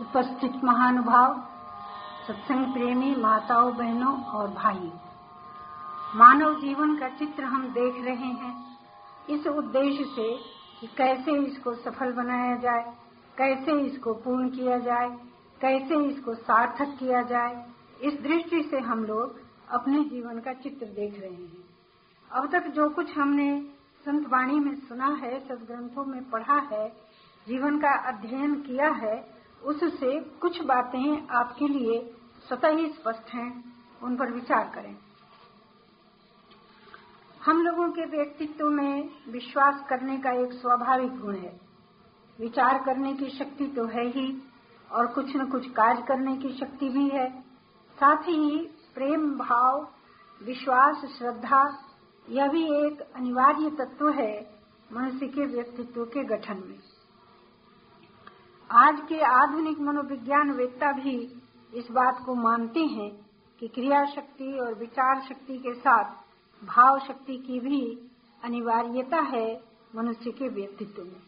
उपस्थित महानुभाव, सत्संग प्रेमी, माताओं, बहनों और भाई। मानव जीवन का चित्र हम देख रहे हैं। इस उद्देश्य से कि कैसे इसको सफल बनाया जाए, कैसे इसको पूर्ण किया जाए, कैसे इसको सार्थक किया जाए, इस दृष्टि से हम लोग अपने जीवन का चित्र देख रहे हैं। अब तक जो कुछ हमने संत वाणी में सुना है, सदग्रंथों में पढ़ा है, जीवन का अध्ययन किया है उससे कुछ बातें आपके लिए स्वतः ही स्पष्ट हैं, उन पर विचार करें। हम लोगों के व्यक्तित्व में विश्वास करने का एक स्वाभाविक गुण है। विचार करने की शक्ति तो है ही, और कुछ न कुछ कार्य करने की शक्ति भी है। साथ ही प्रेम, भाव, विश्वास, श्रद्धा, यह भी एक अनिवार्य तत्व है मनुष्य के व्यक्तित्व के गठन में। आज के आधुनिक मनोविज्ञान वेत्ता भी इस बात को मानते हैं कि क्रिया शक्ति और विचार शक्ति के साथ भाव शक्ति की भी अनिवार्यता है मनुष्य के व्यक्तित्व में।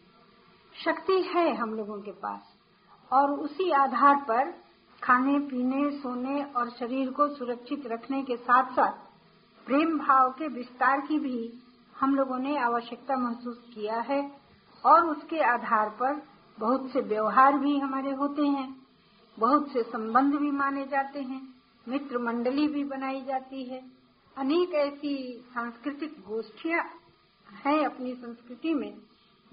शक्ति है हम लोगों के पास, और उसी आधार पर खाने, पीने, सोने और शरीर को सुरक्षित रखने के साथ साथ प्रेम भाव के विस्तार की भी हम लोगों ने आवश्यकता महसूस किया है, और उसके आधार पर बहुत से व्यवहार भी हमारे होते हैं, बहुत से संबंध भी माने जाते हैं, मित्र मंडली भी बनाई जाती है। अनेक ऐसी सांस्कृतिक गोष्ठियाँ हैं अपनी संस्कृति में,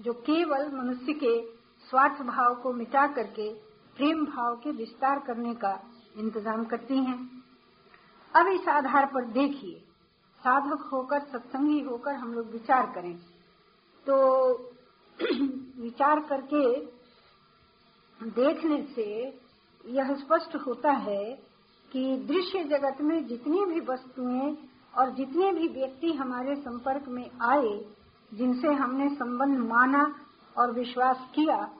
जो केवल मनुष्य के स्वार्थ भाव को मिटा करके, प्रेम भाव के विस्तार करने का इंतज़ाम करती हैं। अब इस आधार पर देखिए, साधक होकर, सत्संगी होकर हम लोग विचार करें। तो विचार करके देखने से यह स्पष्ट होता है कि दृश्य जगत में जितनी भी वस्तुएँ और जितने भी व्यक्ति हमारे संपर्क में आए, जिनसे हमने संबंध माना और विश्वास किया,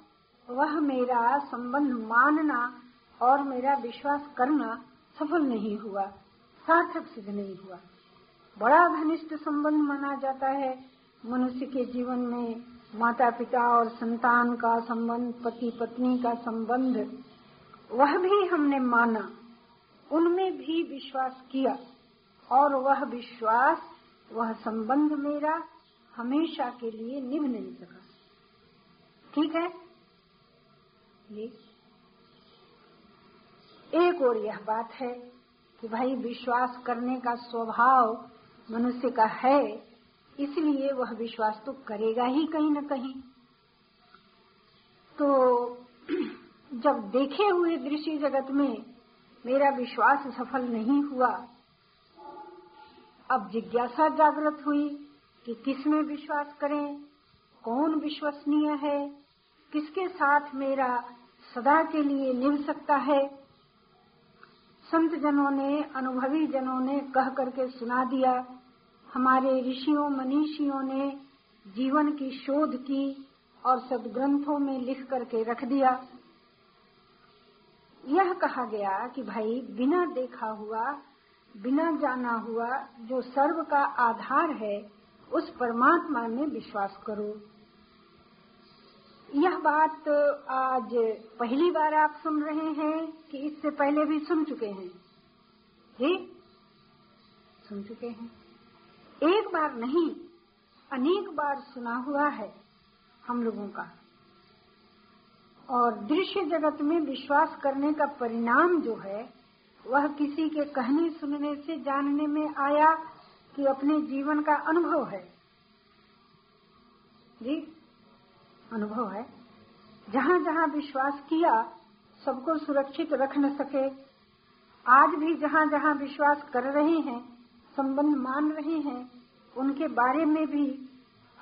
वह मेरा संबंध मानना और मेरा विश्वास करना सफल नहीं हुआ, सार्थक सिद्ध नहीं हुआ। बड़ा घनिष्ठ संबंध माना जाता है। मनुष्य के जीवन में माता पिता और संतान का संबंध पति पत्नी का संबंध, वह भी हमने माना। उनमें भी विश्वास किया और वह विश्वास, वह संबंध मेरा हमेशा के लिए निभ नहीं सका ठीक है? ये। एक और यह बात है कि भाई, विश्वास करने का स्वभाव मनुष्य का है इसलिए वह विश्वास तो करेगा ही कहीं न कहीं। तो जब देखे हुए दृश्य जगत में मेरा विश्वास सफल नहीं हुआ, अब जिज्ञासा जागृत हुई कि किसमें विश्वास करें, कौन विश्वसनीय है, किसके साथ मेरा सदा के लिए निभ सकता है। संत जनों ने, अनुभवी जनों ने कह करके सुना दिया हमारे ऋषियों, मनीषियों ने जीवन की शोध की और सदग्रंथों में लिख करके रख दिया। यह कहा गया कि भाई, बिना देखा हुआ, बिना जाना हुआ, जो सर्व का आधार है, उस परमात्मा में विश्वास करो। यह बात आज पहली बार आप सुन रहे हैं कि इससे पहले भी सुन चुके हैं। जी? सुन चुके हैं। एक बार नहीं, अनेक बार सुना हुआ है हम लोगों का। और दृश्य जगत में विश्वास करने का परिणाम जो है, वह किसी के कहने, सुनने से जानने में आया कि अपने जीवन का अनुभव है। जी, अनुभव है। जहाँ जहाँ विश्वास किया, सबको सुरक्षित रख न सके। आज भी जहाँ जहाँ विश्वास कर रहे हैं, संबंध मान रहे हैं उनके बारे में भी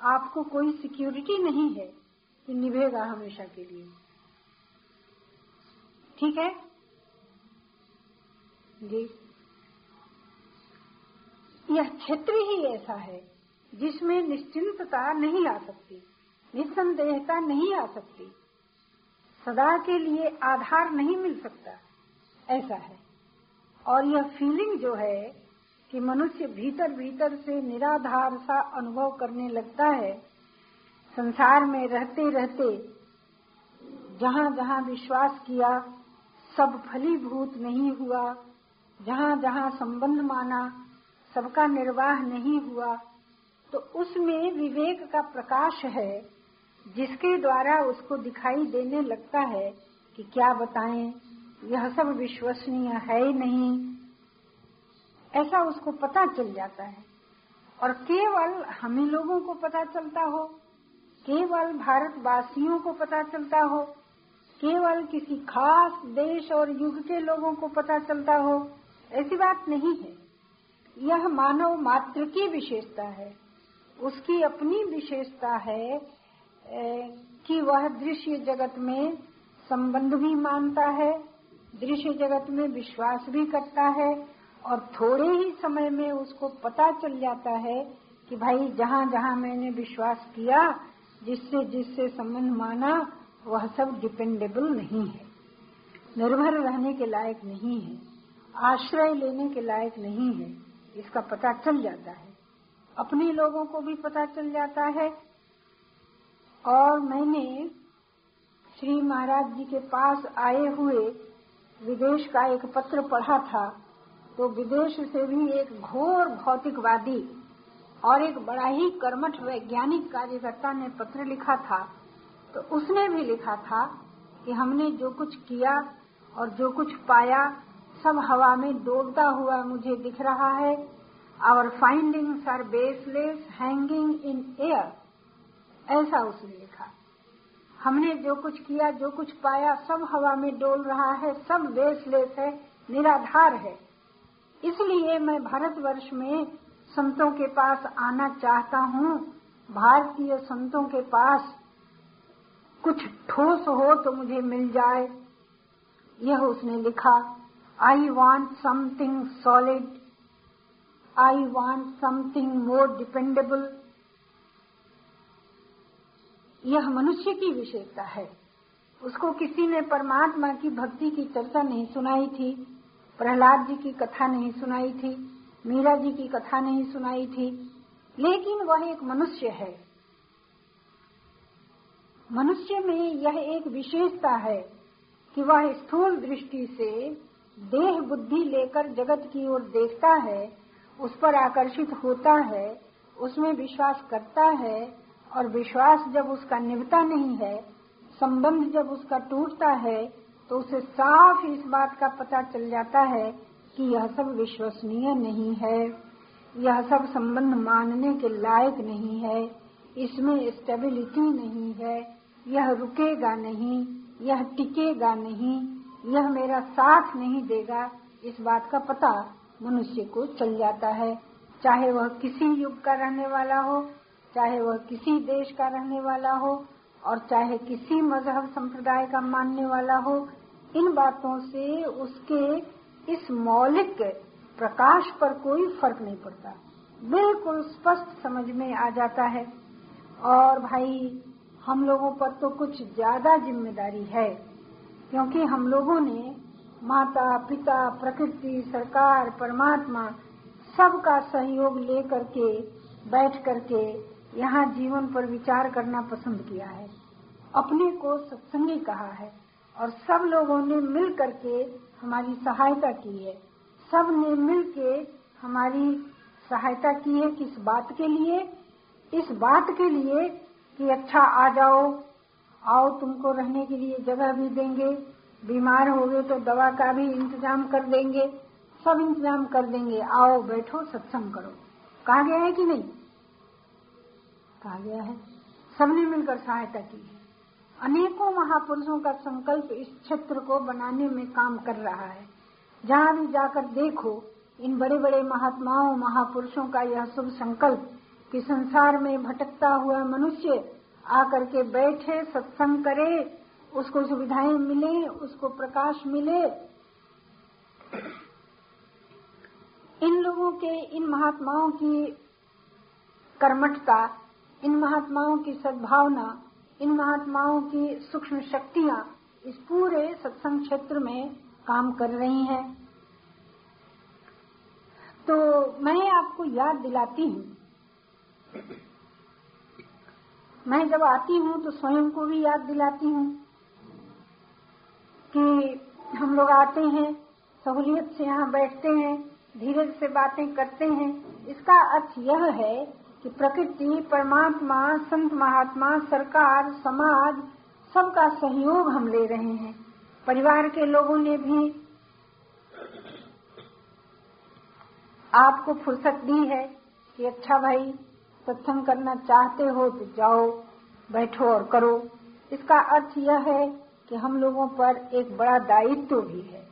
आपको कोई सिक्योरिटी नहीं है कि निभेगा हमेशा के लिए। ठीक है? जी। यह क्षेत्र ही ऐसा है जिसमें निश्चिंतता नहीं आ सकती, निस्संदेहता नहीं आ सकती। सदा के लिए आधार नहीं मिल सकता, ऐसा है। और यह फीलिंग जो है कि मनुष्य भीतर भीतर से निराधार सा अनुभव करने लगता है, संसार में रहते रहते जहाँ जहाँ विश्वास किया, सब फलीभूत नहीं हुआ, जहाँ जहाँ संबंध माना, सबका निर्वाह नहीं हुआ तो उसमें विवेक का प्रकाश है, जिसके द्वारा उसको दिखाई देने लगता है कि क्या बताएँ, यह सब विश्वसनीय है ही नहीं। ऐसा उसको पता चल जाता है। और केवल हम लोगों को पता चलता हो, केवल भारतवासियों को पता चलता हो, केवल किसी खास देश और युग के लोगों को पता चलता हो, ऐसी बात नहीं है। यह मानव मात्र की विशेषता है। उसकी अपनी विशेषता है कि वह दृश्य जगत में संबंध भी मानता है, दृश्य जगत में विश्वास भी करता है और थोड़े ही समय में उसको पता चल जाता है कि भाई जहाँ जहाँ मैंने विश्वास किया, जिससे जिससे संबंध माना, वह सब डिपेंडेबल नहीं है। निर्भर रहने के लायक नहीं है। आश्रय लेने के लायक नहीं है। इसका पता चल जाता है। अपने लोगों को भी पता चल जाता है। और मैंने श्री महाराज जी के पास आए हुए विदेश का एक पत्र पढ़ा था। तो विदेश से भी एक घोर भौतिकवादी और एक बड़ा ही कर्मठ वैज्ञानिक कार्यकर्ता ने पत्र लिखा था। तो उसने भी लिखा था कि हमने जो कुछ किया और जो कुछ पाया, सब हवा में डोलता हुआ मुझे दिख रहा है। Our findings are baseless hanging in air ऐसा उसने लिखा। हमने जो कुछ किया, जो कुछ पाया, सब हवा में डोल रहा है, सब बेसलेस है, निराधार है। इसलिए मैं भारतवर्ष में संतों के पास आना चाहता हूँ। भारतीय संतों के पास कुछ ठोस हो तो मुझे मिल जाए। यह उसने लिखा I want something solid I want something more dependable यह मनुष्य की विशेषता है। उसको किसी ने परमात्मा की भक्ति की चर्चा नहीं सुनाई थी। प्रहलाद जी की कथा नहीं सुनाई थी, मीरा जी की कथा नहीं सुनाई थी, लेकिन वह एक मनुष्य है। मनुष्य में यह एक विशेषता है कि वह स्थूल दृष्टि से देह बुद्धि लेकर जगत की ओर देखता है, उस पर आकर्षित होता है, उसमें विश्वास करता है, और विश्वास जब उसका निभता नहीं है, संबंध जब उसका टूटता है तो उसे साफ़ इस बात का पता चल जाता है कि यह सब विश्वसनीय नहीं है। यह सब संबंध मानने के लायक नहीं है। इसमें स्टेबिलिटी नहीं है। यह रुकेगा नहीं। यह टिकेगा नहीं। यह मेरा साथ नहीं देगा। इस बात का पता मनुष्य को चल जाता है। चाहे वह किसी युग का रहने वाला हो, चाहे वह किसी देश का रहने वाला हो और चाहे किसी मज़हब संप्रदाय का मानने वाला हो, इन बातों से उसके इस मौलिक प्रकाश पर कोई फ़र्क नहीं पड़ता। बिल्कुल स्पष्ट समझ में आ जाता है। और भाई, हम लोगों पर तो कुछ ज़्यादा ज़िम्मेदारी है, क्योंकि हम लोगों ने माता, पिता, प्रकृति, सरकार, परमात्मा, सबका सहयोग ले करके बैठ करके यहाँ जीवन पर विचार करना पसंद किया है। अपने को सत्संगी कहा है और सब लोगों ने मिल करके हमारी सहायता की है। सबने मिल के हमारी सहायता की है किस बात के लिए? इस बात के लिए कि अच्छा आ जाओ, आओ तुमको रहने के लिए जगह भी देंगे, बीमार हो गए तो दवा का भी इंतज़ाम कर देंगे, सब इंतज़ाम कर देंगे। आओ, बैठो, सत्संग करो। कहा गया है कि नहीं? कहा गया है। सबने मिलकर सहायता की। अनेकों महापुरुषों का संकल्प इस क्षेत्र को बनाने में काम कर रहा है। जहाँ भी जाकर देखो, इन बड़े बड़े महात्माओं, महापुरुषों का यह शुभ संकल्प कि संसार में भटकता हुआ मनुष्य आकर के बैठे, सत्संग करे, उसको सुविधाएँ मिले, उसको प्रकाश मिले। इन लोगों के, इन महात्माओं की कर्मठता इन महात्माओं की सद्भावना, इन महात्माओं की सूक्ष्म शक्तियाँ इस पूरे सत्संग क्षेत्र में काम कर रही हैं। तो मैं आपको याद दिलाती हूँ। मैं जब आती हूँ तो स्वयं को भी याद दिलाती हूँ कि हम लोग आते हैं, सहूलियत से यहाँ बैठते हैं, धीरज से बातें करते हैं। इसका अर्थ यह है कि प्रकृति, परमात्मा, संत, महात्मा, सरकार, समाज, सबका सहयोग हम ले रहे हैं। परिवार के लोगों ने भी आपको फुर्सत दी है कि अच्छा भाई, सत्संग करना चाहते हो तो जाओ, बैठो और करो। इसका अर्थ यह है कि हम लोगों पर एक बड़ा दायित्व भी है।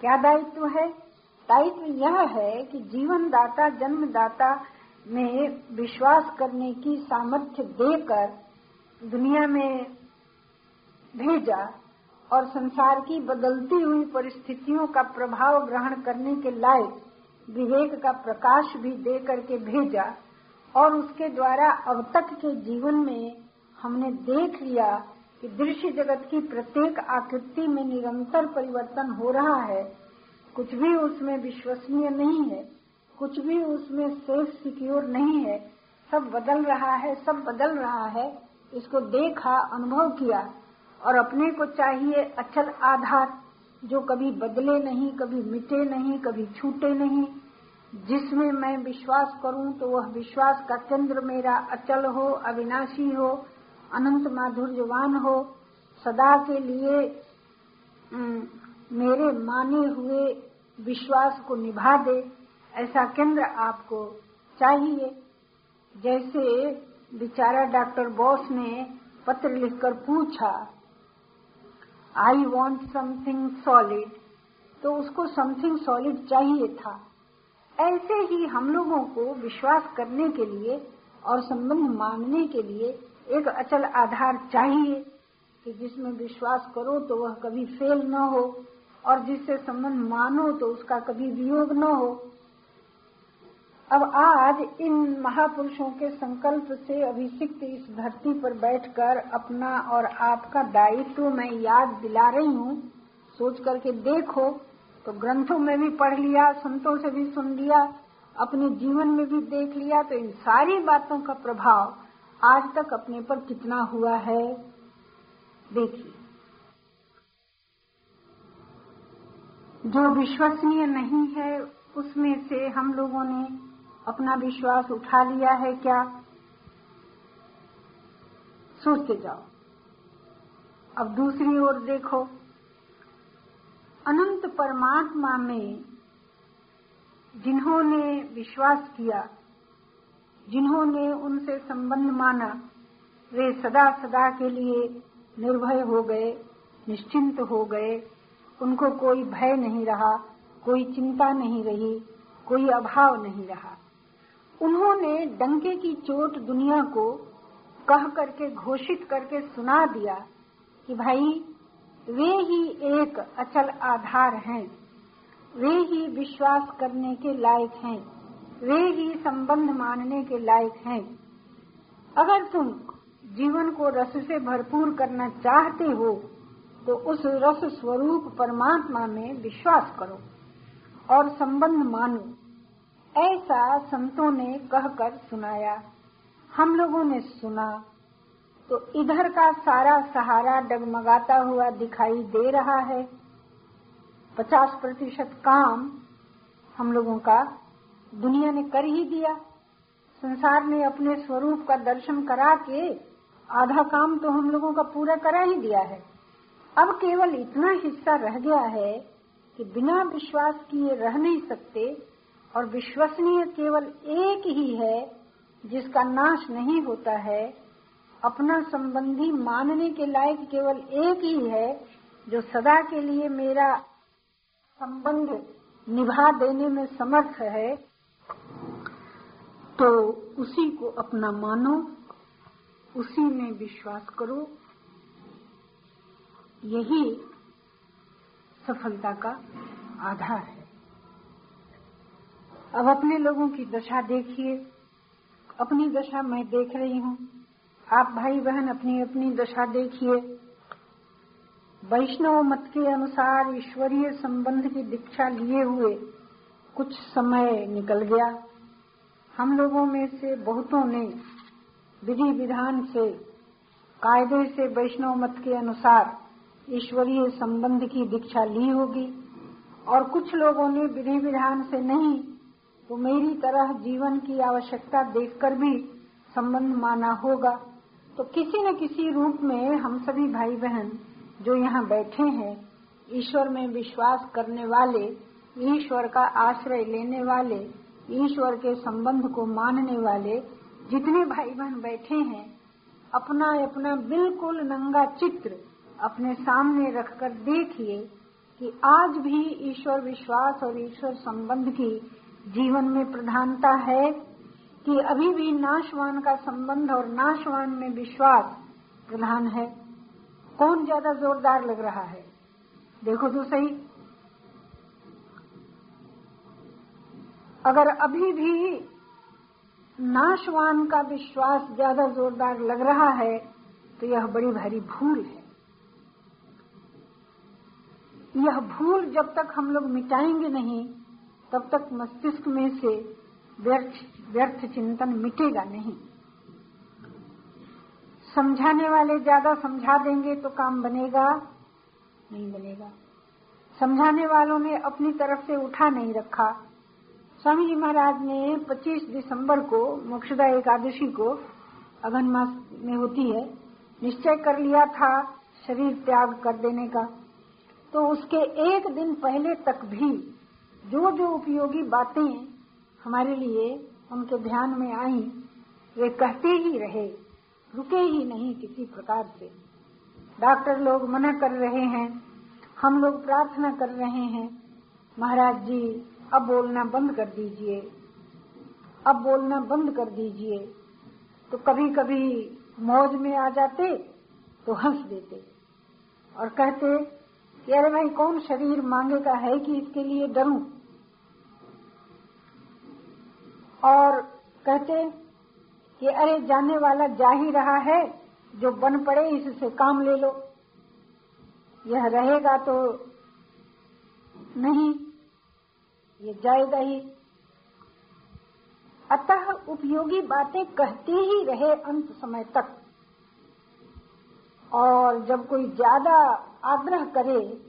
क्या दायित्व है? दायित्व यह है कि जीवन दाता जन्मदाता में विश्वास करने की सामर्थ्य देकर दुनिया में भेजा और संसार की बदलती हुई परिस्थितियों का प्रभाव ग्रहण करने के लायक विवेक का प्रकाश भी दे करके भेजा और उसके द्वारा अब तक के जीवन में हमने देख लिया कि दृश्य जगत की प्रत्येक आकृति में निरंतर परिवर्तन हो रहा है। कुछ भी उसमें विश्वसनीय नहीं है। कुछ भी उसमें सेफ़ सिक्योर नहीं है। सब बदल रहा है, सब बदल रहा है। इसको देखा, अनुभव किया और अपने को चाहिए अचल आधार जो कभी बदले नहीं, कभी मिटे नहीं, कभी छूटे नहीं। जिसमें मैं विश्वास करूँ तो वह विश्वास का केंद्र मेरा अचल हो, अविनाशी हो, अनंत माधुर्यवान हो। सदा के लिए मेरे माने हुए विश्वास को निभा दे। ऐसा केंद्र आपको चाहिए। जैसे बेचारा डॉक्टर बॉस ने पत्र लिखकर पूछा आई वॉन्ट समथिंग सॉलिड तो उसको समथिंग सॉलिड चाहिए था। ऐसे ही हम लोगों को विश्वास करने के लिए और संबंध मानने के लिए एक अचल आधार चाहिए कि जिसमें विश्वास करो तो वह कभी फेल न हो और जिससे संबंध मानो तो उसका कभी वियोग न हो। अब आज इन महापुरुषों के संकल्प से अभिषिक्त इस धरती पर बैठकर अपना और आपका दायित्व मैं याद दिला रही हूँ। सोच करके देखो तो ग्रंथों में भी पढ़ लिया, संतों से भी सुन लिया, अपने जीवन में भी देख लिया तो इन सारी बातों का प्रभाव आज तक अपने पर कितना हुआ है, देखिए। जो विश्वसनीय नहीं है, उसमें से हम लोगों ने अपना विश्वास उठा लिया है क्या? सोचते जाओ। अब दूसरी ओर देखो। अनंत परमात्मा में जिन्होंने विश्वास किया, जिन्होंने उनसे संबंध माना, वे सदा सदा के लिए निर्भय हो गए, निश्चिंत हो गए। उनको कोई भय नहीं रहा, कोई चिंता नहीं रही, कोई अभाव नहीं रहा। उन्होंने डंके की चोट दुनिया को कह करके, घोषित करके सुना दिया कि भाई, वे ही एक अचल आधार हैं। वे ही विश्वास करने के लायक हैं। वे ही संबंध मानने के लायक हैं। अगर तुम जीवन को रस से भरपूर करना चाहते हो तो उस रस स्वरूप परमात्मा में विश्वास करो और संबंध मानो। ऐसा संतों ने कहकर सुनाया। हम लोगों ने सुना। तो इधर का सारा सहारा डगमगाता हुआ दिखाई दे रहा है। पचास प्रतिशत काम हम लोगों का दुनिया ने कर ही दिया। संसार ने अपने स्वरूप का दर्शन करा के आधा काम तो हम लोगों का पूरा करा ही दिया है। अब केवल इतना हिस्सा रह गया है कि बिना विश्वास किए रह नहीं सकते और विश्वसनीय केवल एक ही है जिसका नाश नहीं होता है, अपना संबंधी मानने के लायक केवल एक ही है जो सदा के लिए मेरा संबंध निभा देने में समर्थ है। तो उसी को अपना मानो, उसी में विश्वास करो। यही सफलता का आधार है। अब अपने लोगों की दशा देखिए। अपनी दशा मैं देख रही हूँ। आप भाई बहन अपनी अपनी दशा देखिए। वैष्णव मत के अनुसार ईश्वरीय संबंध की दीक्षा लिए हुए कुछ समय निकल गया। हम लोगों में से बहुतों ने विधि विधान से, कायदे से वैष्णव मत के अनुसार ईश्वरीय संबंध की दीक्षा ली होगी और कुछ लोगों ने विधि विधान से नहीं तो मेरी तरह जीवन की आवश्यकता देखकर भी संबंध माना होगा। तो किसी न किसी रूप में हम सभी भाई बहन जो यहाँ बैठे हैं, ईश्वर में विश्वास करने वाले, ईश्वर का आश्रय लेने वाले, ईश्वर के संबंध को मानने वाले जितने भाई बहन बैठे हैं अपना अपना बिल्कुल नंगा चित्र अपने सामने रखकर देखिए कि आज भी ईश्वर विश्वास और ईश्वर संबंध की जीवन में प्रधानता है कि अभी भी नाशवान का संबंध और नाशवान में विश्वास प्रधान है। कौन ज़्यादा जोरदार लग रहा है? देखो तो सही। अगर अभी भी नाशवान का विश्वास ज़्यादा जोरदार लग रहा है तो यह बड़ी भारी भूल है। यह भूल जब तक हम लोग मिटाएँगे नहीं तब तक मस्तिष्क में से व्यर्थ व्यर्थ चिंतन मिटेगा नहीं। समझाने वाले ज़्यादा समझा देंगे तो काम बनेगा, नहीं बनेगा। समझाने वालों ने अपनी तरफ़ से उठा नहीं रखा। स्वामी जी महाराज ने 25 दिसंबर को मोक्षदा एकादशी को अगन मास में होती है, निश्चय कर लिया था शरीर त्याग कर देने का। तो उसके एक दिन पहले तक भी जो जो उपयोगी बातें हमारे लिए उनके ध्यान में आई, वे कहते ही रहे, रुके ही नहीं किसी प्रकार से। डॉक्टर लोग मना कर रहे हैं, हम लोग प्रार्थना कर रहे हैं, महाराज जी, अब बोलना बंद कर दीजिए। अब बोलना बंद कर दीजिए। तो कभी कभी मौज में आ जाते तो हंस देते। और कहते कि अरे भाई, कौन शरीर मांगेगा? है कि इसके लिए डरूं? और कहते कि, अरे, जाने वाला जा ही रहा है, जो बन पड़े इससे काम ले लो। यह रहेगा तो नहीं, ये जाएगा ही। अतः उपयोगी बातें कहते ही रहे अंत समय तक। और जब कोई ज़्यादा आग्रह करे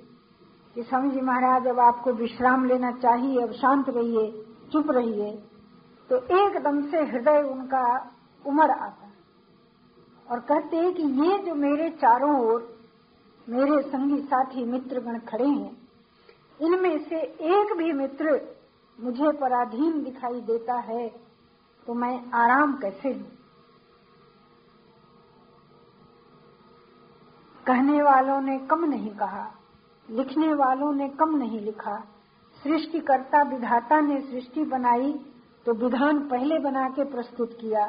कि, स्वामी जी महाराज, अब आपको विश्राम लेना चाहिए, अब शांत रहिए, चुप रहिए तो एकदम से हृदय उनका उमड़ आता और कहते हैं कि ये जो मेरे चारों ओर मेरे संगी साथी मित्रगण खड़े हैं, इनमें से एक भी मित्र मुझे पराधीन दिखाई देता है तो मैं आराम कैसे लू कहने वालों ने कम नहीं कहा, लिखने वालों ने कम नहीं लिखा। सृष्टिकर्ता विधाता ने सृष्टि बनाई तो विधान पहले बना के प्रस्तुत किया,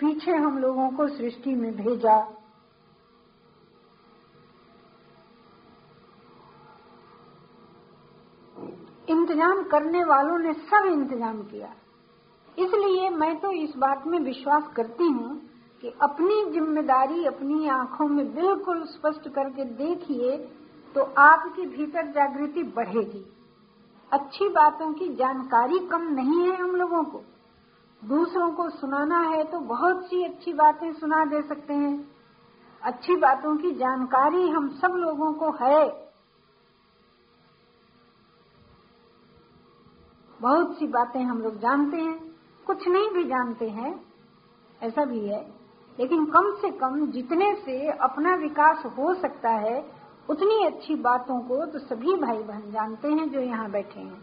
पीछे हम लोगों को सृष्टि में भेजा। इंतज़ाम करने वालों ने सब इंतज़ाम किया। इसलिए मैं तो इस बात में विश्वास करती हूँ कि अपनी ज़िम्मेदारी अपनी आँखों में बिल्कुल स्पष्ट करके देखिए तो आपके भीतर जागृति बढ़ेगी। अच्छी बातों की जानकारी कम नहीं है हम लोगों को। दूसरों को सुनाना है तो बहुत सी अच्छी बातें सुना दे सकते हैं। अच्छी बातों की जानकारी हम सब लोगों को है। बहुत सी बातें हम लोग जानते हैं, कुछ नहीं भी जानते हैं, ऐसा भी है। लेकिन कम से कम जितने से अपना विकास हो सकता है उतनी अच्छी बातों को तो सभी भाई बहन जानते हैं जो यहाँ बैठे हैं।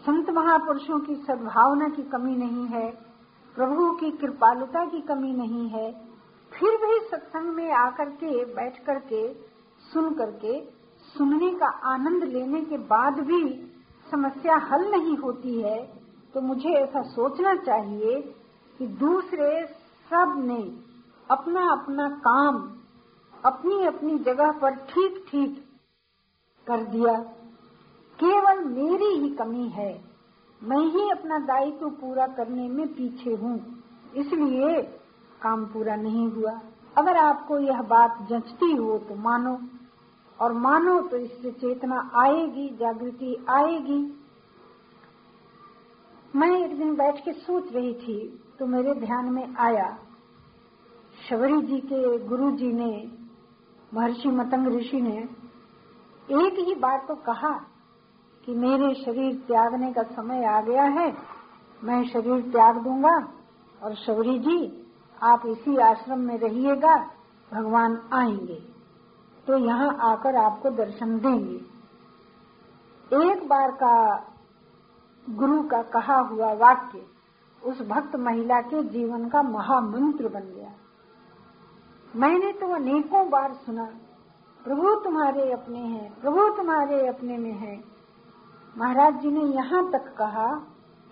संत महापुरुषों की सद्भावना की कमी नहीं है, प्रभु की कृपालुता की कमी नहीं है, फिर भी सत्संग में आकर के, बैठ कर के, सुन करके सुनने का आनंद लेने के बाद भी समस्या हल नहीं होती है तो मुझे ऐसा सोचना चाहिए कि दूसरे सबने अपना अपना काम अपनी अपनी जगह पर ठीक ठीक कर दिया। केवल मेरी ही कमी है। मैं ही अपना दायित्व पूरा करने में पीछे हूँ। इसलिए काम पूरा नहीं हुआ। अगर आपको यह बात जचती हो तो मानो। और मानो तो इससे चेतना आएगी, जागृति आएगी। मैं एक दिन बैठ के सोच रही थी तो मेरे ध्यान में आया। शबरी जी के गुरु जी ने महर्षि मतंग ऋषि ने एक ही बार तो कहा कि मेरे शरीर त्यागने का समय आ गया है। मैं शरीर त्याग दूँगा और शबरी जी, आप इसी आश्रम में रहिएगा, भगवान आएँगे। तो यहाँ आकर आपको दर्शन देंगे। एक बार का गुरु का कहा हुआ वाक्य उस भक्त महिला के जीवन का महामंत्र बन गया। मैंने तो अनेकों बार सुना, प्रभु तुम्हारे अपने हैं, प्रभु तुम्हारे अपने में है। महाराज जी ने यहाँ तक कहा,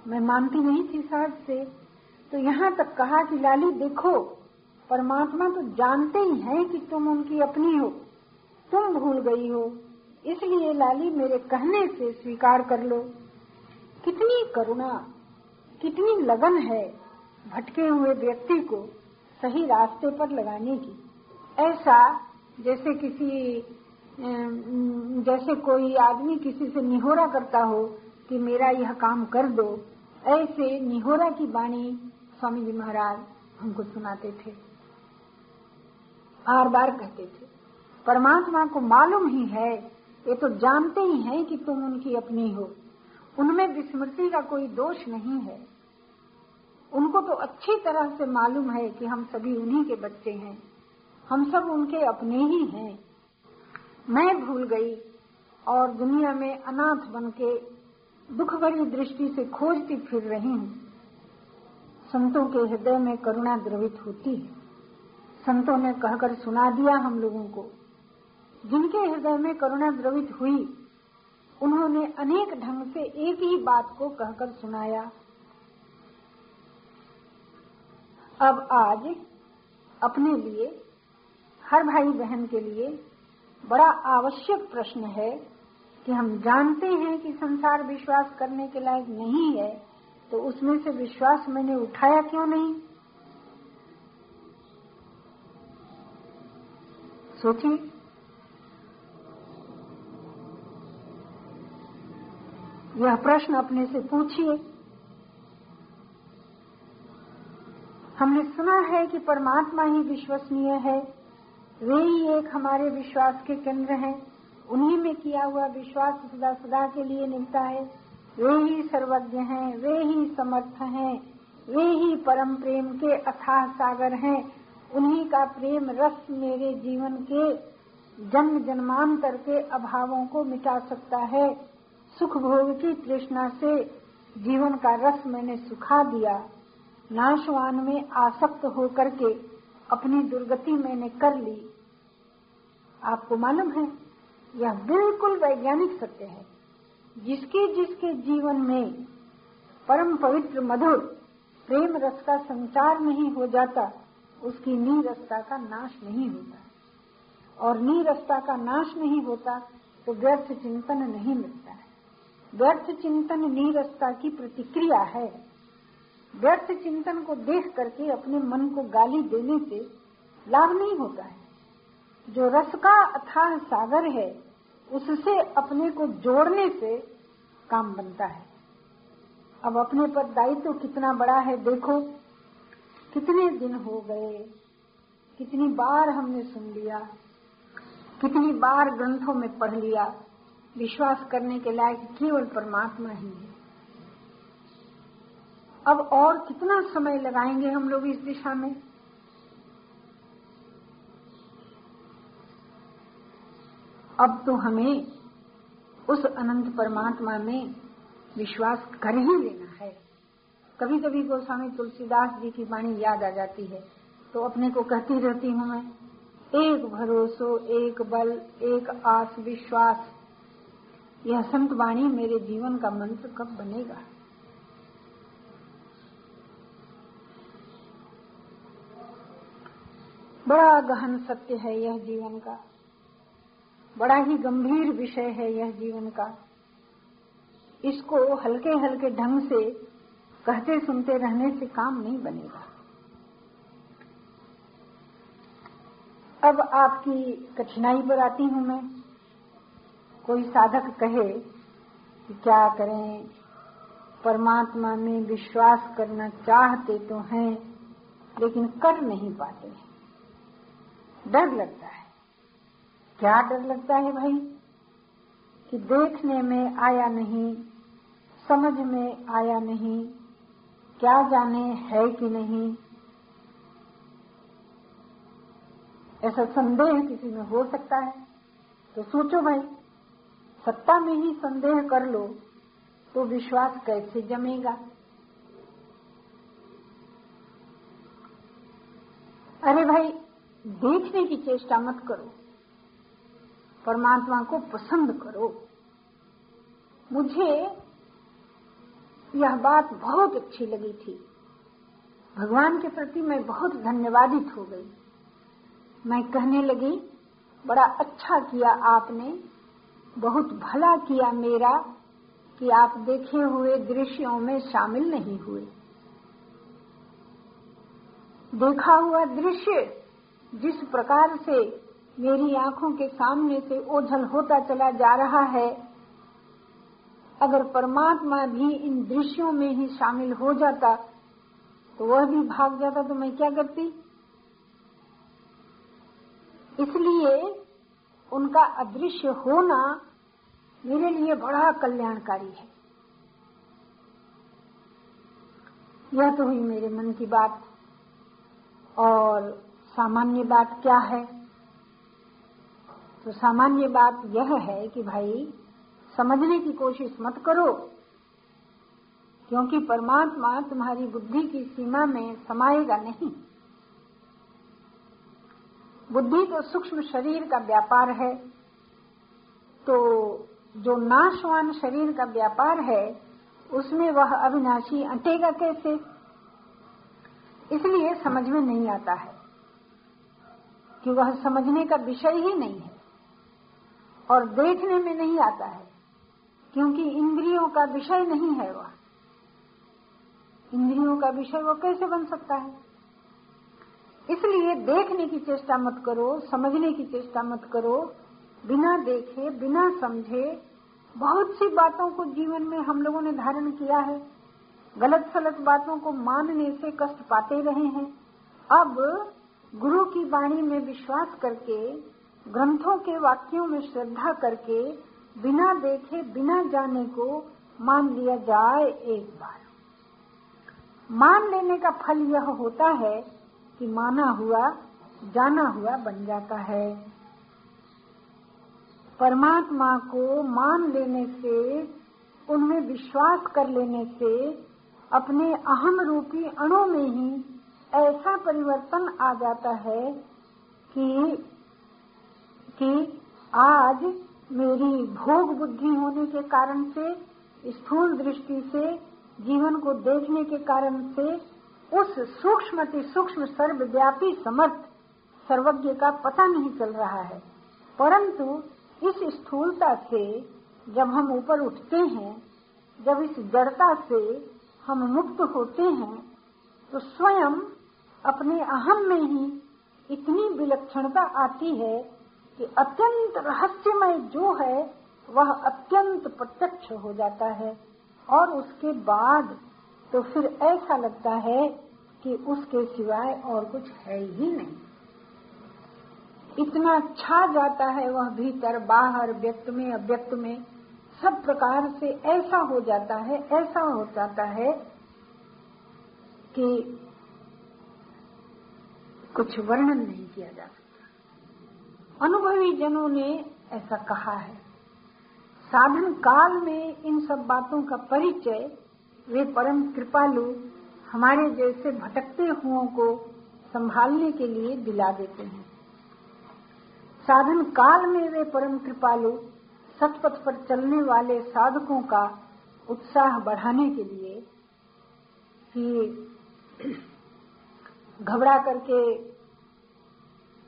मैं मानती नहीं थी साज से तो यहाँ तक कहा कि लाली देखो, परमात्मा तो जानते ही हैं कि तुम उनकी अपनी हो, तुम भूल गई हो, इसलिए लाली मेरे कहने से स्वीकार कर लो। कितनी करुणा, कितनी लगन है भटके हुए व्यक्ति को सही रास्ते पर लगाने की। ऐसा जैसे किसी जैसे कोई आदमी किसी से निहोरा करता हो कि मेरा यह काम कर दो, ऐसे निहोरा की बाणी स्वामी जी महाराज हमको सुनाते थे, बार बार कहते थे। परमात्मा को मालूम ही है, ये तो जानते ही हैं कि तुम उनकी अपनी हो। उनमें विस्मृति का कोई दोष नहीं है। उनको तो अच्छी तरह से मालूम है कि हम सभी उन्हीं के बच्चे हैं। हम सब उनके अपने ही हैं। मैं भूल गई और दुनिया में अनाथ बन के दुख भरी दृष्टि से खोजती फिर रही हूँ। संतों के हृदय में करुणा द्रवित होती है। संतों ने कहकर सुना दिया हम लोगों को। जिनके हृदय में करुणा द्रवित हुई, उन्होंने अनेक ढंग से एक ही बात को कहकर सुनाया। अब आज अपने लिए, हर भाई बहन के लिए बड़ा आवश्यक प्रश्न है कि हम जानते हैं कि संसार विश्वास करने के लायक नहीं है तो उसमें से विश्वास मैंने उठाया क्यों नहीं? सोचिए। यह प्रश्न अपने से पूछिए। हमने सुना है कि परमात्मा ही विश्वसनीय है। वे ही एक हमारे विश्वास के केंद्र हैं। उन्हीं में किया हुआ विश्वास सदा सदा के लिए मिलता है। वे ही सर्वज्ञ हैं, वे ही समर्थ हैं, वे ही परम प्रेम के अथाह सागर हैं। उन्हीं का प्रेम रस मेरे जीवन के जन्म जन्मांतर के अभावों को मिटा सकता है। सुख भोग की तृष्णा से जीवन का रस मैंने सुखा दिया। नाशवान में आसक्त होकर के अपनी दुर्गति मैंने कर ली। आपको मालूम है, यह बिल्कुल वैज्ञानिक सत्य है। जिसके जिसके जीवन में परम पवित्र मधुर प्रेम रस का संचार नहीं हो जाता, उसकी नीरसता का नाश नहीं होता। और नीरसता का नाश नहीं होता तो व्यर्थ चिंतन नहीं मिलता है। व्यर्थ चिंतन नीरसता की प्रतिक्रिया है। व्यर्थ चिंतन को देख करके अपने मन को गाली देने से लाभ नहीं होता है। जो रस का अथाह सागर है, उससे अपने को जोड़ने से काम बनता है। अब अपने पर दायित्व तो कितना बड़ा है देखो। कितने दिन हो गए, कितनी बार हमने सुन लिया, कितनी बार ग्रंथों में पढ़ लिया। विश्वास करने के लायक केवल परमात्मा ही है। अब और कितना समय लगाएँगे हम लोग इस दिशा में? अब तो हमें उस अनंत परमात्मा में विश्वास कर ही लेना है। कभी कभी गोस्वामी तुलसीदास जी की वाणी याद आ जाती है तो अपने को कहती रहती हूँ मैं, एक भरोसो, एक बल, एक आस विश्वास यह संत वाणी मेरे जीवन का मंत्र कब बनेगा? बड़ा गहन सत्य है यह जीवन का। बड़ा ही गंभीर विषय है यह जीवन का। इसको हल्के हल्के ढंग से कहते, सुनते, रहने से काम नहीं बनेगा। अब आपकी कठिनाई पर आती हूँ मैं। कोई साधक कहे कि क्या करें, परमात्मा में विश्वास करना चाहते तो हैं, लेकिन कर नहीं पाते डर लगता है। क्या डर लगता है भाई? कि देखने में आया नहीं, समझ में आया नहीं, क्या जाने है कि नहीं? ऐसा संदेह किसी में हो सकता है। तो सोचो भाई, सत्ता में ही संदेह कर लो तो विश्वास कैसे जमेगा? अरे भाई देखने की चेष्टा मत करो। परमात्मा को पसंद करो। मुझे यह बात बहुत अच्छी लगी थी। भगवान के प्रति मैं बहुत धन्यवादित हो गई। मैं कहने लगी, बड़ा अच्छा किया आपने, बहुत भला किया मेरा, कि आप देखे हुए दृश्यों में शामिल नहीं हुए। देखा हुआ दृश्य जिस प्रकार से मेरी आँखों के सामने से ओझल होता चला जा रहा है, अगर परमात्मा भी इन दृश्यों में ही शामिल हो जाता तो वह भी भाग जाता तो मैं क्या करती? इसलिए उनका अदृश्य होना मेरे लिए बड़ा कल्याणकारी है। यह तो हुई मेरे मन की बात। और सामान्य बात क्या है? तो सामान्य बात यह है कि भाई, समझने की कोशिश मत करो, क्योंकि परमात्मा तुम्हारी बुद्धि की सीमा में समाएगा नहीं। बुद्धि तो सूक्ष्म शरीर का व्यापार है तो जो नाशवान शरीर का व्यापार है, उसमें वह अविनाशी अटेगा कैसे? इसलिए समझ में नहीं आता है। कि वह समझने का विषय ही नहीं है और देखने में नहीं आता है, क्योंकि इंद्रियों का विषय नहीं है वह। इंद्रियों का विषय वो कैसे बन सकता है? इसलिए देखने की चेष्टा मत करो, समझने की चेष्टा मत करो, बिना देखे, बिना समझे। बहुत सी बातों को जीवन में हम लोगों ने धारण किया है। गलत सलत बातों को मानने से कष्ट पाते रहे हैं। अब गुरु की वाणी में विश्वास करके, ग्रंथों के वाक्यों में श्रद्धा करके, बिना देखे, बिना जाने को मान लिया जाए एक बार। मान लेने का फल यह होता है कि माना हुआ, जाना हुआ बन जाता है। परमात्मा को मान लेने से, उनमें विश्वास कर लेने से, अपने अहम रूपी अणु में ही ऐसा परिवर्तन आ जाता है कि कि आज मेरी भोग बुद्धि होने के कारण से, स्थूल दृष्टि से, जीवन को देखने के कारण से, उस सूक्ष्म सूक्ष्म सर्वव्यापी समर्थ सर्वज्ञ का पता नहीं चल रहा है। परंतु इस स्थूलता से जब हम ऊपर उठते हैं, जब इस जड़ता से हम मुक्त होते हैं तो स्वयं अपने अहम में ही इतनी विलक्षणता आती है कि अत्यंत रहस्यमय जो है, वह अत्यंत प्रत्यक्ष हो जाता है। और उसके बाद तो फिर ऐसा लगता है कि उसके सिवाय और कुछ है ही नहीं। इतना छा जाता है वह भीतर, बाहर, व्यक्त में, अव्यक्त में, सब प्रकार से ऐसा हो जाता है, ऐसा हो जाता है कि कुछ वर्णन नहीं किया जा सकता। अनुभवी जनों ने ऐसा कहा है। साधन काल में इन सब बातों का परिचय वे परम कृपालु हमारे जैसे भटकते हुओं को संभालने के लिए दिला देते हैं। साधन काल में वे परम कृपालु सतपथ पर चलने वाले साधकों का उत्साह बढ़ाने के लिए कि घबरा करके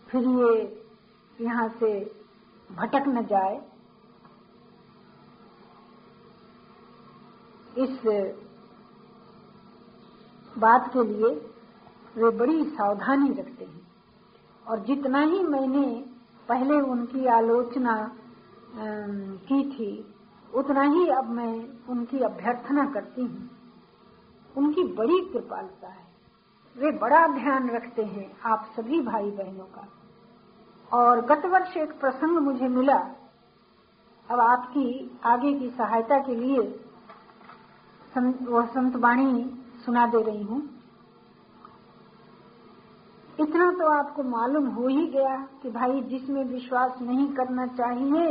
फिर ये यहाँ से भटक न जाए। इस बात के लिए वे बड़ी सावधानी रखते हैं। और जितना ही मैंने पहले उनकी आलोचना की थी, उतना ही अब मैं उनकी अभ्यर्थना करती हूँ। उनकी बड़ी कृपालता है। वे बड़ा ध्यान रखते हैं आप सभी भाई बहनों का। और गत वर्ष एक प्रसंग मुझे मिला, अब आपकी आगे की सहायता के लिए वह संत वाणी सुना दे रही हूँ। इतना तो आपको मालूम हो ही गया कि भाई जिसमें विश्वास नहीं करना चाहिए,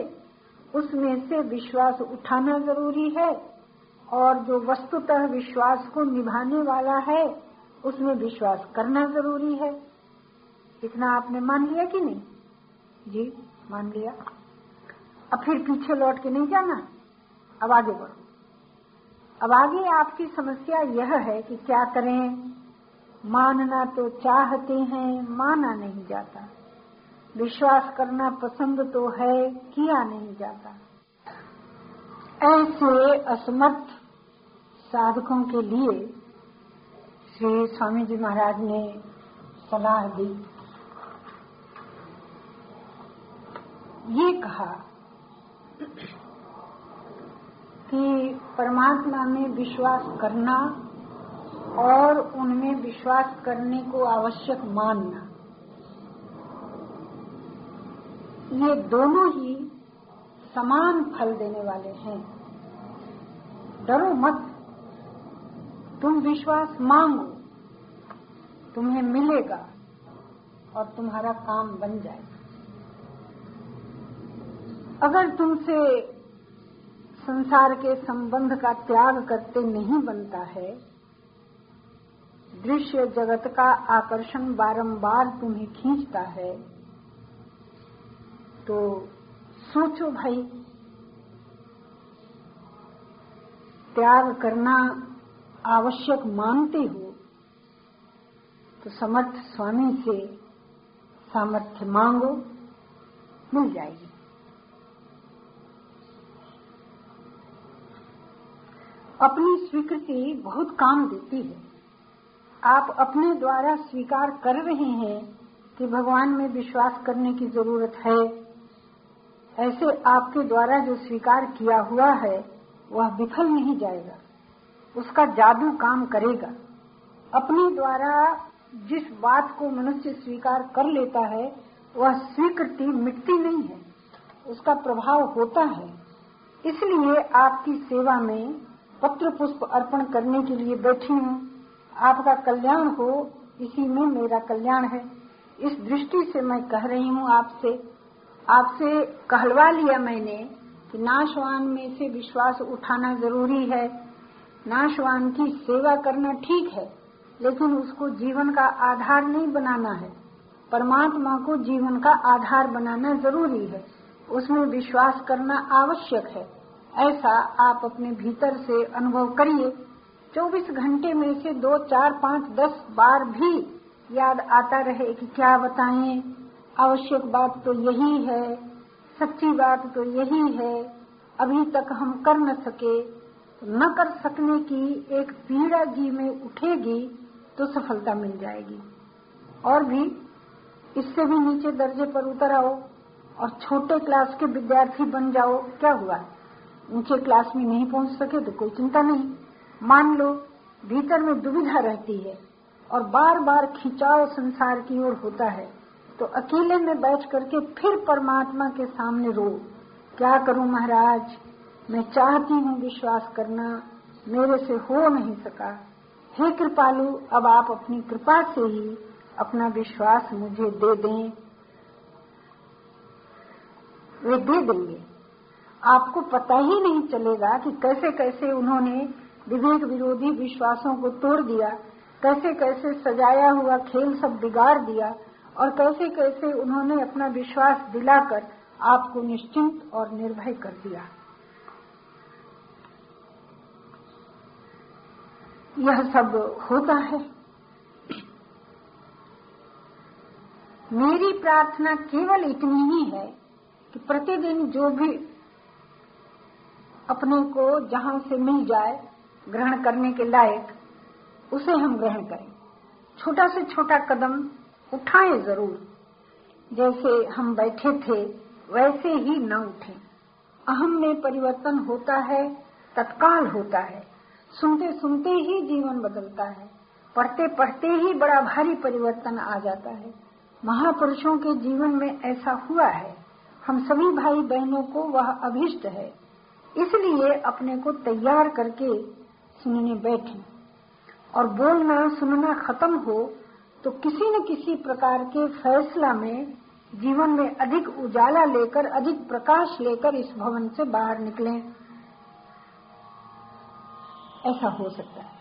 उसमें से विश्वास उठाना ज़रूरी है, और जो वस्तुतः विश्वास को निभाने वाला है उसमें विश्वास करना ज़रूरी है। इतना आपने मान लिया कि नहीं? जी, मान लिया। अब फिर पीछे लौट के नहीं जाना? अब आगे बढ़ो। अब आगे आपकी समस्या यह है कि क्या करें? मानना तो चाहते हैं, माना नहीं जाता। विश्वास करना पसंद तो है, किया नहीं जाता। ऐसे असमर्थ साधकों के लिए श्री स्वामी जी महाराज ने सलाह दी। ये कहा कि परमात्मा में विश्वास करना और उनमें विश्वास करने को आवश्यक मानना, ये दोनों ही समान फल देने वाले हैं। डरो मत। तुम विश्वास मांगो, तुम्हें मिलेगा और तुम्हारा काम बन जाएगा। अगर तुमसे संसार के संबंध का त्याग करते नहीं बनता है, दृश्य जगत का आकर्षण बारंबार तुम्हें खींचता है तो सोचो भाई, त्याग करना आवश्यक मानते हो तो समर्थ स्वामी से सामर्थ्य मांगो, मिल जाएगी। अपनी स्वीकृति बहुत काम देती है। आप अपने द्वारा स्वीकार कर रहे हैं कि भगवान में विश्वास करने की ज़रूरत है, ऐसे आपके द्वारा जो स्वीकार किया हुआ है, वह विफल नहीं जाएगा। उसका जादू काम करेगा। अपने द्वारा जिस बात को मनुष्य स्वीकार कर लेता है, वह स्वीकृति मिटती नहीं है। उसका प्रभाव होता है। इसलिए आपकी सेवा में पत्र पुष्प अर्पण करने के लिए बैठी हूँ। आपका कल्याण हो, इसी में मेरा कल्याण है। इस दृष्टि से मैं कह रही हूँ आपसे आपसे कहलवा लिया मैंने कि नाशवान में से विश्वास उठाना ज़रूरी है। नाशवान की सेवा करना ठीक है, लेकिन उसको जीवन का आधार नहीं बनाना है। परमात्मा को जीवन का आधार बनाना ज़रूरी है। उसमें विश्वास करना आवश्यक है। ऐसा आप अपने भीतर से अनुभव करिए। 24 घंटे में से दो, चार, पाँच, दस बार भी याद आता रहे कि क्या बताएँ। आवश्यक बात तो यही है, सच्ची बात तो यही है। अभी तक हम कर न सके न कर सकने की एक पीड़ा जी में उठेगी तो सफलता मिल जाएगी। और भी, इससे भी नीचे दर्जे पर उतर आओ और छोटे क्लास के विद्यार्थी बन जाओ। क्या हुआ? ऊँचे क्लास में नहीं पहुँच सके तो कोई चिंता नहीं। मान लो, भीतर में दुविधा रहती है और बार बार खिंचाव संसार की ओर होता है तो अकेले में बैठ करके फिर परमात्मा के सामने रो। क्या करूँ महाराज? मैं चाहती हूँ विश्वास करना मेरे से हो नहीं सका। हे कृपालु, अब आप अपनी कृपा से ही अपना विश्वास मुझे दे दें। वे दे देंगे। आपको पता ही नहीं चलेगा कि कैसे कैसे उन्होंने विवेक विरोधी विश्वासों को तोड़ दिया कैसे कैसे सजाया हुआ खेल सब बिगाड़ दिया, और कैसे कैसे उन्होंने अपना विश्वास दिलाकर आपको निश्चिंत और निर्भय कर दिया। यह सब होता है। मेरी प्रार्थना केवल इतनी ही है कि प्रतिदिन जो भी अपने को जहाँ से मिल जाए, ग्रहण करने के लायक, उसे हम ग्रहण करें। छोटा से छोटा कदम उठाएँ ज़रूर। जैसे हम बैठे थे, वैसे ही न उठें। अहम में परिवर्तन होता है, तत्काल होता है। सुनते सुनते ही जीवन बदलता है। पढ़ते पढ़ते ही बड़ा भारी परिवर्तन आ जाता है। महापुरुषों के जीवन में ऐसा हुआ है। हम सभी भाई बहनों को वह अभिष्ट है। इसलिए अपने को तैयार करके सुनने बैठे। और बोलना, सुनना खत्म हो तो किसी न किसी प्रकार के फैसला में जीवन में अधिक उजाला लेकर, अधिक प्रकाश लेकर इस भवन से बाहर निकलें। ऐसा हो सकता है।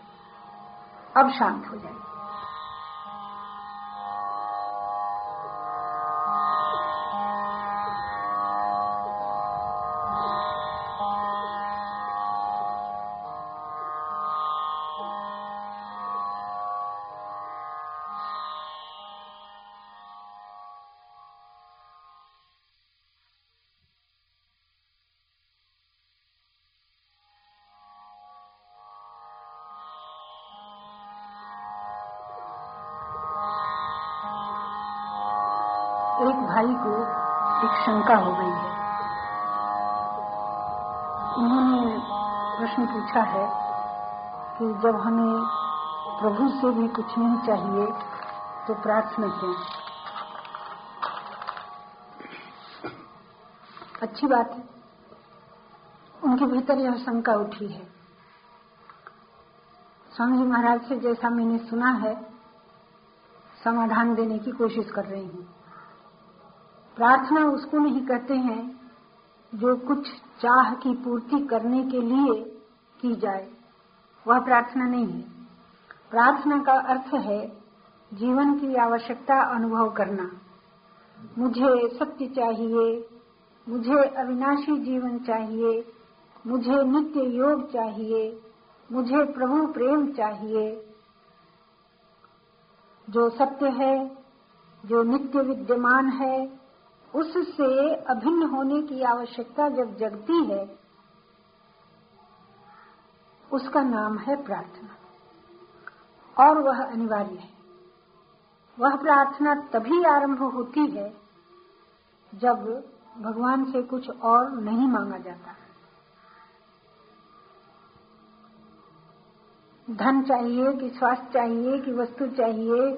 अब शांत हो जाए भी कुछ नहीं चाहिए तो प्रार्थना क्यों। अच्छी बात है। उनके भीतर यह शंका उठी है। स्वामी जी महाराज से जैसा मैंने सुना है, समाधान देने की कोशिश कर रही हूँ। प्रार्थना उसको नहीं कहते हैं, जो कुछ चाह की पूर्ति करने के लिए की जाए, वह प्रार्थना नहीं है। प्रार्थना का अर्थ है जीवन की आवश्यकता अनुभव करना। मुझे सत्य चाहिए, मुझे अविनाशी जीवन चाहिए, मुझे नित्य योग चाहिए, मुझे प्रभु प्रेम चाहिए। जो सत्य है, जो नित्य विद्यमान है, उससे अभिन्न होने की आवश्यकता जब जगती है, उसका नाम है प्रार्थना। और वह अनिवार्य है। वह प्रार्थना तभी आरंभ होती है जब भगवान से कुछ और नहीं मांगा जाता। धन चाहिए कि स्वास्थ्य चाहिए, कि वस्तु चाहिए,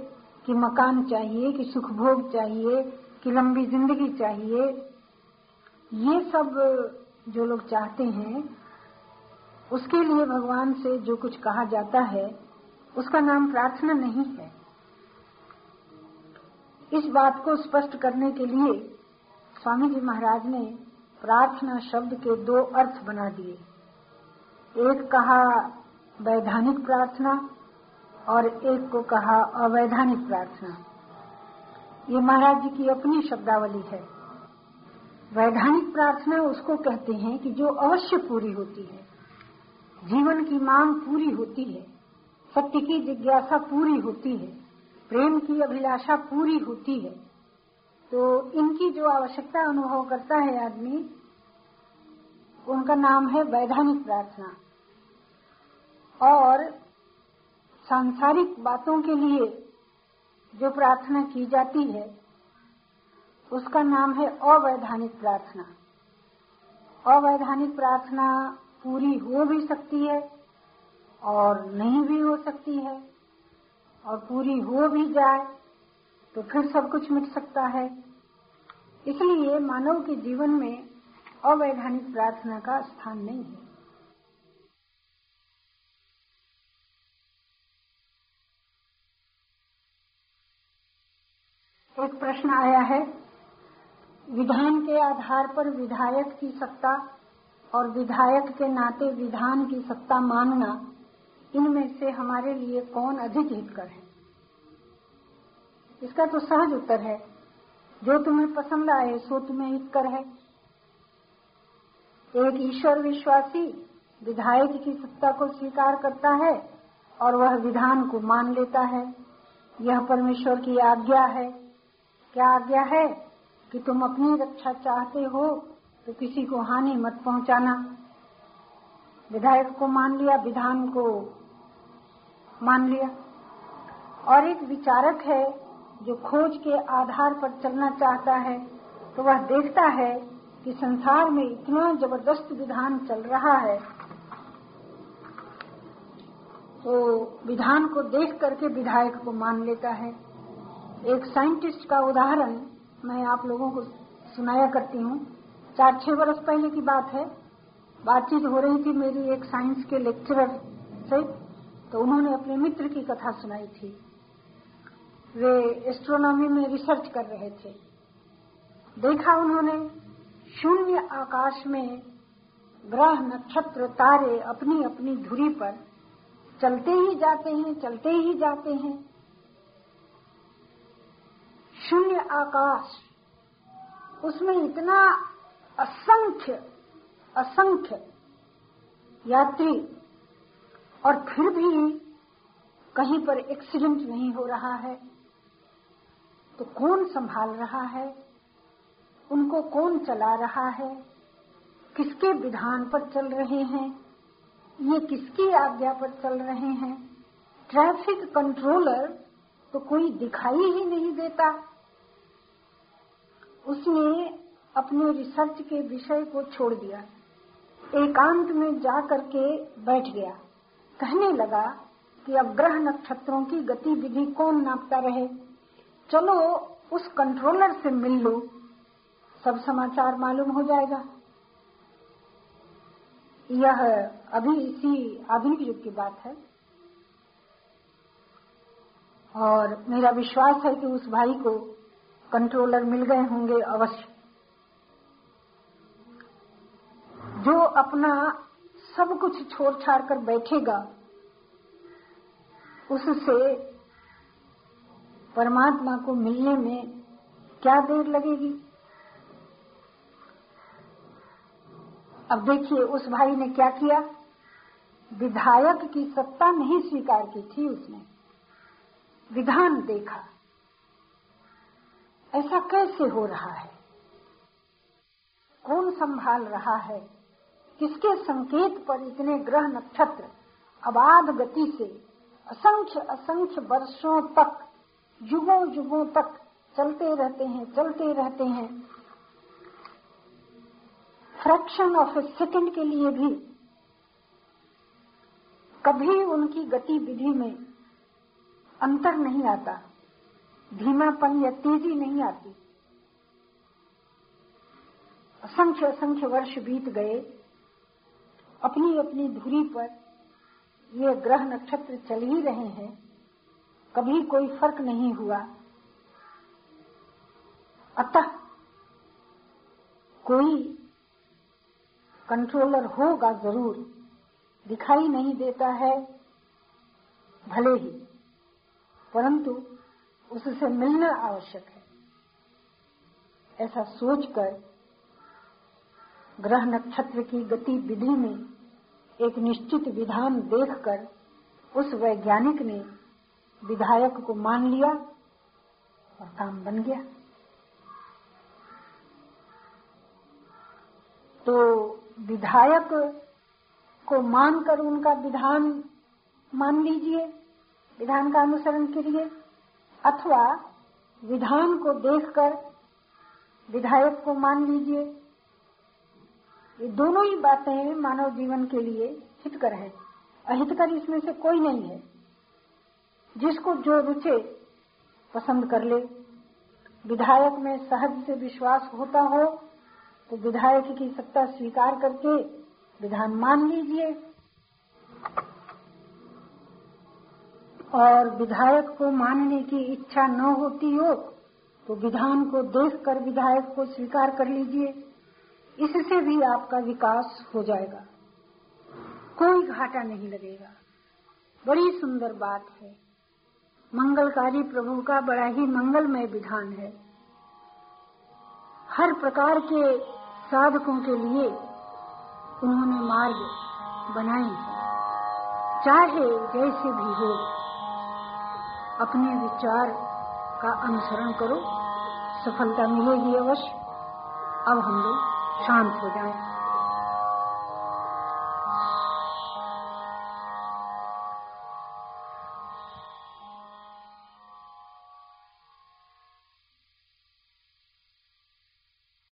कि मकान चाहिए, कि सुख भोग चाहिए, कि लंबी ज़िंदगी चाहिए। ये सब जो लोग चाहते हैं, उसके लिए भगवान से जो कुछ कहा जाता है उसका नाम प्रार्थना नहीं है। इस बात को स्पष्ट करने के लिए स्वामी जी महाराज ने प्रार्थना शब्द के दो अर्थ बना दिए। एक कहा वैधानिक प्रार्थना और एक को कहा अवैधानिक प्रार्थना। ये महाराज जी की अपनी शब्दावली है। वैधानिक प्रार्थना उसको कहते हैं कि जो अवश्य पूरी होती है। जीवन की मांग पूरी होती है। सत्य की जिज्ञासा पूरी होती है, प्रेम की अभिलाषा पूरी होती है तो इनकी जो आवश्यकता अनुभव करता है आदमी, उनका नाम है वैधानिक प्रार्थना। और सांसारिक बातों के लिए जो प्रार्थना की जाती है, उसका नाम है अवैधानिक प्रार्थना। अवैधानिक प्रार्थना पूरी हो भी सकती है और नहीं भी हो सकती है, और पूरी हो भी जाए तो फिर सब कुछ मिट सकता है। इसलिए मानव के जीवन में अवैधानिक प्रार्थना का स्थान नहीं है। एक प्रश्न आया है, विधान के आधार पर विधायक की सत्ता और विधायक के नाते विधान की सत्ता मानना इनमें से हमारे लिए कौन अधिक हितकर है? इसका तो सहज उत्तर है, जो तुम्हें पसंद आए, सो तुम्हें हितकर है। एक ईश्वर विश्वासी विधायक की सत्ता को स्वीकार करता है और वह विधान को मान लेता है। यह परमेश्वर की आज्ञा है। क्या आज्ञा है कि तुम अपनी रक्षा चाहते हो तो किसी को हानि मत पहुंचाना? विधायक को मान लिया, विधान को मान लिया। और एक विचारक है जो खोज के आधार पर चलना चाहता है तो वह देखता है कि संसार में इतना ज़बरदस्त विधान चल रहा है। तो विधान को देख करके विधायक को मान लेता है। एक साइंटिस्ट का उदाहरण मैं आप लोगों को सुनाया करती हूँ। चार छह वर्ष पहले की बात है। बातचीत हो रही थी मेरी एक साइंस के लेक्चरर से। तो उन्होंने अपने मित्र की कथा सुनाई थी। वे एस्ट्रोनॉमी में रिसर्च कर रहे थे। देखा उन्होंने, शून्य आकाश में ग्रह नक्षत्र तारे अपनी अपनी धुरी पर चलते ही जाते हैं, चलते ही जाते हैं। शून्य आकाश, उसमें इतना असंख्य असंख्य यात्री और फिर भी कहीं पर एक्सीडेंट नहीं हो रहा है तो कौन संभाल रहा है? उनको कौन चला रहा है? किसके विधान पर चल रहे हैं? ये किसकी आज्ञा पर चल रहे हैं? ट्रैफ़िक कंट्रोलर तो कोई दिखाई ही नहीं देता। उसने अपने रिसर्च के विषय को छोड़ दिया। एकांत में जा करके बैठ गया। कहने लगा कि अब ग्रह नक्षत्रों की गतिविधि कौन नापता रहे? चलो, उस कंट्रोलर से मिल लो। सब समाचार मालूम हो जाएगा। यह अभी इसी आधुनिक युग की बात है। और मेरा विश्वास है कि उस भाई को कंट्रोलर मिल गए होंगे अवश्य। जो अपना सब कुछ छोड़ छाड़ कर बैठेगा, उससे परमात्मा को मिलने में क्या देर लगेगी? अब देखिए, उस भाई ने क्या किया? विधायक की सत्ता नहीं स्वीकार की थी उसने। विधान देखा। ऐसा कैसे हो रहा है? कौन संभाल रहा है? किसके संकेत पर इतने ग्रह नक्षत्र अबाध गति से असंख्य असंख्य वर्षों तक, युगों युगों तक चलते रहते हैं, चलते रहते हैं। फ्रैक्शन ऑफ़ ए सेकंड के लिए भी कभी उनकी गतिविधि में अंतर नहीं आता, धीमापन या तेज़ी नहीं आती। असंख्य असंख्य वर्ष बीत गए। अपनी अपनी धुरी पर ये ग्रह नक्षत्र चल ही रहे हैं। कभी कोई फ़र्क नहीं हुआ। अतः कोई कंट्रोलर होगा ज़रूर। दिखाई नहीं देता है, भले ही। परंतु उससे मिलना आवश्यक है। ऐसा सोचकर ग्रह नक्षत्र की गतिविधि में एक निश्चित विधान देखकर उस वैज्ञानिक ने विधायक को मान लिया और काम बन गया। तो विधायक को मानकर उनका विधान मान लीजिए, विधान का अनुसरण करिए अथवा विधान को देखकर विधायक को मान लीजिए। ये दोनों ही बातें मानव जीवन के लिए हितकर है। अहितकर इसमें से कोई नहीं है। जिसको जो रुचे पसंद कर ले, विधायक में सहज से विश्वास होता हो तो विधायक की सत्ता स्वीकार करके विधान मान लीजिए। और विधायक को मानने की इच्छा न होती हो तो विधान को देखकर विधायक को स्वीकार कर लीजिए। इससे भी आपका विकास हो जाएगा। कोई घाटा नहीं लगेगा। बड़ी सुंदर बात है। मंगलकारी प्रभु का बड़ा ही मंगलमय विधान है। हर प्रकार के साधकों के लिए उन्होंने मार्ग बनाए चाहे जैसे भी हो, अपने विचार का अनुसरण करो। सफलता मिलेगी अवश्य। अब हम लोग शांत हो जाएँ।